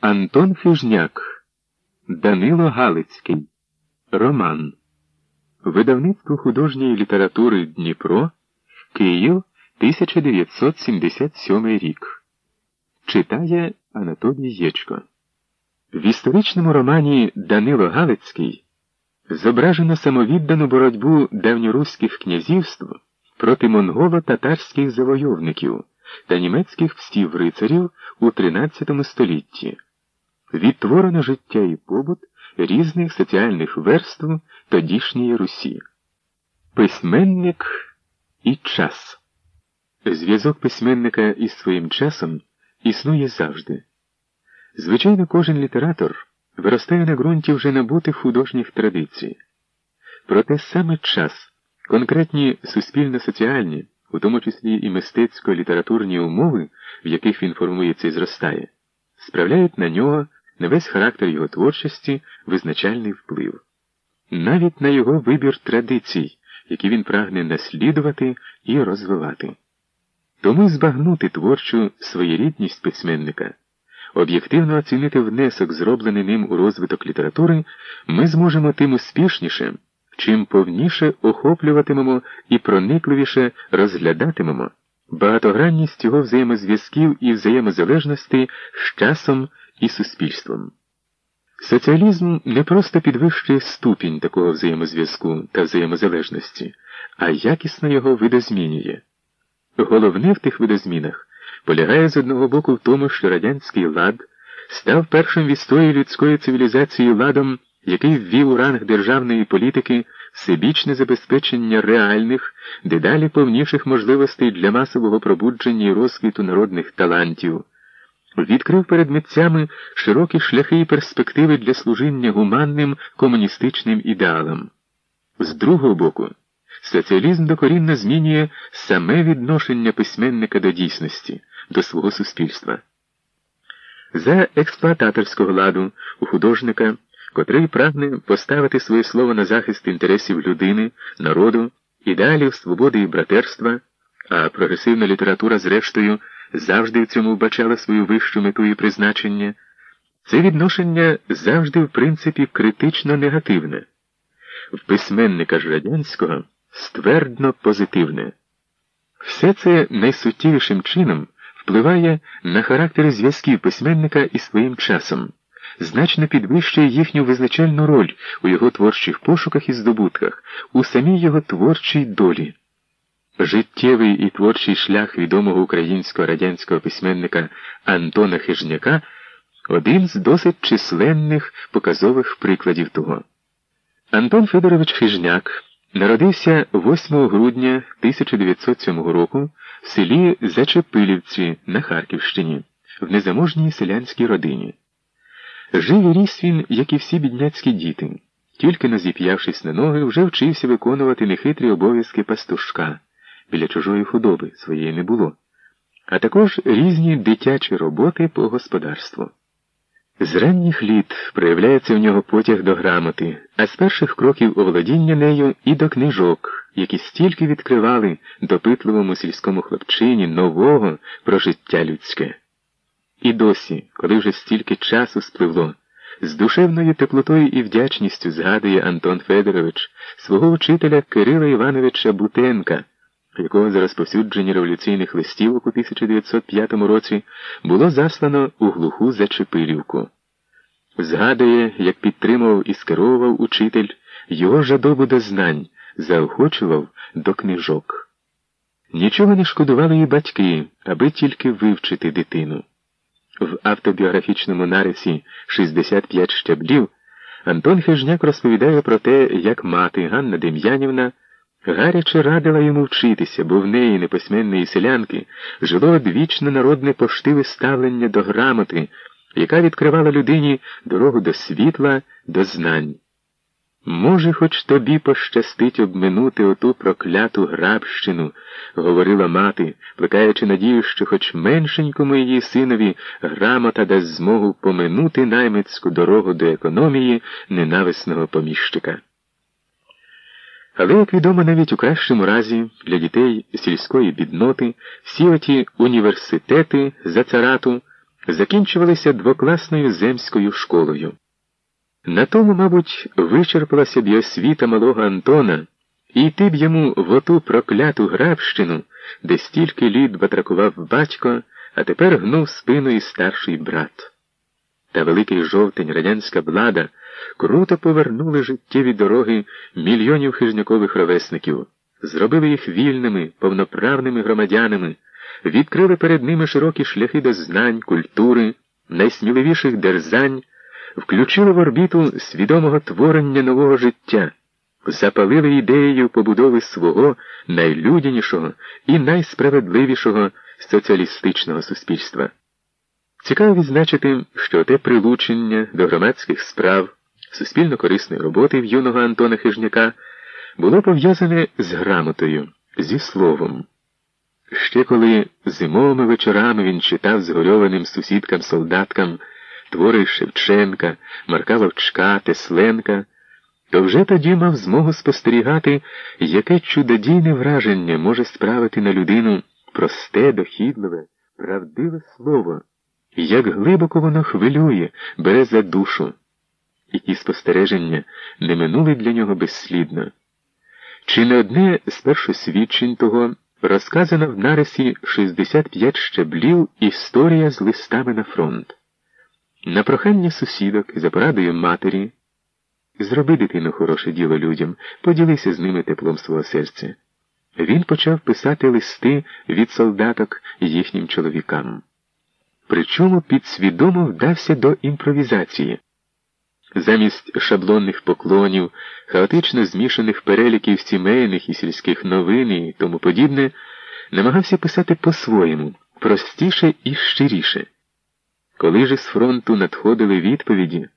Антон Хижняк, Данило Галицький, Роман. Видавництво художньої літератури Дніпро, Київ, 1977 рік. Читає Анатолій Єчко. В історичному романі Данило Галицький зображено самовіддану боротьбу давньоруських князівств проти монголо-татарських завойовників та німецьких псів рицарів у XIII столітті відтворено життя і побут різних соціальних верств тодішньої Русі. Письменник і час. Зв'язок письменника із своїм часом існує завжди. Звичайно, кожен літератор виростає на ґрунті вже набутих художніх традицій. Проте саме час, конкретні суспільно-соціальні, у тому числі і мистецько-літературні умови, в яких він формується і зростає, справляють на нього на весь характер його творчості визначальний вплив, навіть на його вибір традицій, які він прагне наслідувати і розвивати. Тому збагнути творчу своєрідність письменника, об'єктивно оцінити внесок, зроблений ним у розвиток літератури, ми зможемо тим успішніше, чим повніше охоплюватимемо і проникливіше розглядатимемо багатогранність його взаємозв'язків і взаємозалежності з часом і суспільством. Соціалізм не просто підвищує ступінь такого взаємозв'язку та взаємозалежності, а якісно його видозмінює. Головне в тих видозмінах полягає з одного боку в тому, що радянський лад став першим в історії людської цивілізації ладом, який ввів у ранг державної політики всебічне забезпечення реальних, дедалі повніших можливостей для масового пробудження і розквіту народних талантів відкрив перед митцями широкі шляхи і перспективи для служіння гуманним комуністичним ідеалам. З другого боку, соціалізм докорінно змінює саме відношення письменника до дійсності, до свого суспільства. За експлуататорського ладу у художника, котрий прагне поставити своє слово на захист інтересів людини, народу, ідеалів свободи і братерства, а прогресивна література, зрештою, завжди в цьому вбачала свою вищу мету і призначення, це відношення завжди, в принципі, критично негативне, в письменника ж радянського ствердно позитивне. Все це найсуттєвішим чином впливає на характер зв'язків письменника із своїм часом, значно підвищує їхню визначальну роль у його творчих пошуках і здобутках, у самій його творчій долі. Життєвий і творчий шлях відомого українського радянського письменника Антона Хижняка один з досить численних показових прикладів того. Антон Федорович Хижняк народився 8 грудня 1907 року в селі Зачепилівці на Харківщині, в незаможній селянській родині. Жив і ріс він, як і всі бідняцькі діти, тільки назіп'явшись на ноги, вже вчився виконувати нехитрі обов'язки пастушка біля чужої худоби своєї не було, а також різні дитячі роботи по господарству. З ранніх літ проявляється в нього потяг до грамоти, а з перших кроків оволодіння нею і до книжок, які стільки відкривали допитливому сільському хлопчині нового про життя людське. І досі, коли вже стільки часу спливло, з душевною теплотою і вдячністю згадує Антон Федорович свого вчителя Кирила Івановича Бутенка якого за розповсюдження революційних листівок у 1905 році було заслано у глуху Зачепилівку. Згадує, як підтримував і скеровував учитель його жадобу до знань, заохочував до книжок. Нічого не шкодували і батьки, аби тільки вивчити дитину. В автобіографічному нарисі «65 щаблів Антон Хижняк розповідає про те, як мати Ганна Дем'янівна гаряче радила йому вчитися, бо в неї, неписьменної селянки, жило одвічне народне поштиве ставлення до грамоти, яка відкривала людині дорогу до світла, до знань. Може, хоч тобі пощастить обминути оту прокляту грабщину, говорила мати, плекаючи надію, що хоч меншенькому її синові грамота дасть змогу поминути наймицьку дорогу до економії ненависного поміщика. Але, як відомо, навіть у кращому разі для дітей сільської бідноти всі оті університети за царату закінчувалися двокласною земською школою. На тому, мабуть, вичерпалася б і освіта малого Антона, і йти б йому в оту прокляту грабщину, де стільки літ батракував батько, а тепер гнув спину і старший брат. Та великий жовтень радянська влада круто повернули життєві дороги мільйонів хижнякових ровесників, зробили їх вільними, повноправними громадянами, відкрили перед ними широкі шляхи до знань, культури, найсміливіших дерзань, включили в орбіту свідомого творення нового життя, запалили ідеєю побудови свого найлюдянішого і найсправедливішого соціалістичного суспільства. Цікаво відзначити, що те прилучення до громадських справ, суспільно корисної роботи в юного Антона Хижняка було пов'язане з грамотою, зі словом. Ще коли зимовими вечорами він читав згорьованим сусідкам-солдаткам твори Шевченка, Марка Вовчка, Тесленка, то вже тоді мав змогу спостерігати, яке чудодійне враження може справити на людину просте, дохідливе, правдиве слово як глибоко воно хвилює, бере за душу. І ті спостереження не минули для нього безслідно. Чи не одне з першосвідчень того розказана в нарисі 65 щеблів історія з листами на фронт. На прохання сусідок за порадою матері зроби дитину хороше діло людям, поділися з ними теплом свого серця. Він почав писати листи від солдаток їхнім чоловікам причому підсвідомо вдався до імпровізації. Замість шаблонних поклонів, хаотично змішаних переліків сімейних і сільських новин і тому подібне, намагався писати по-своєму, простіше і щиріше. Коли ж з фронту надходили відповіді,